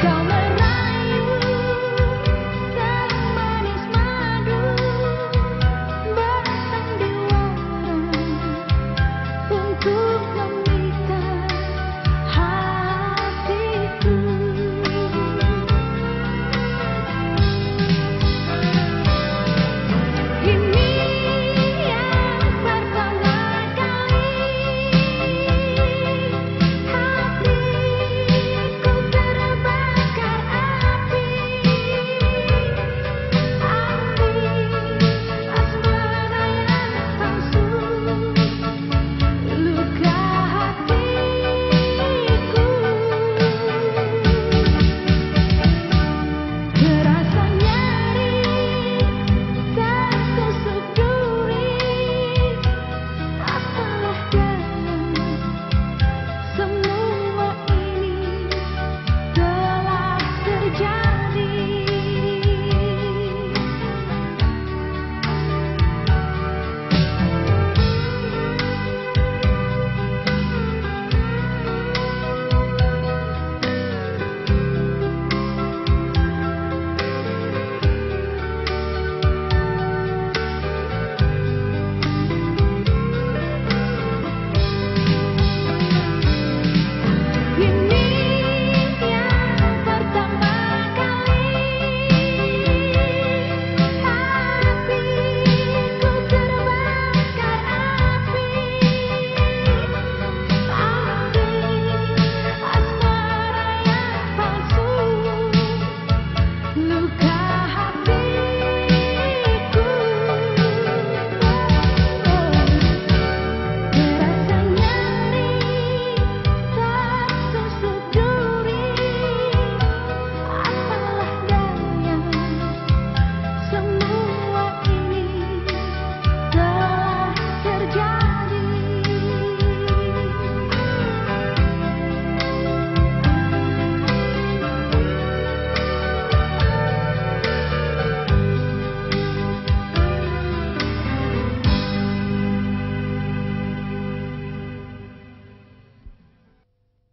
靠。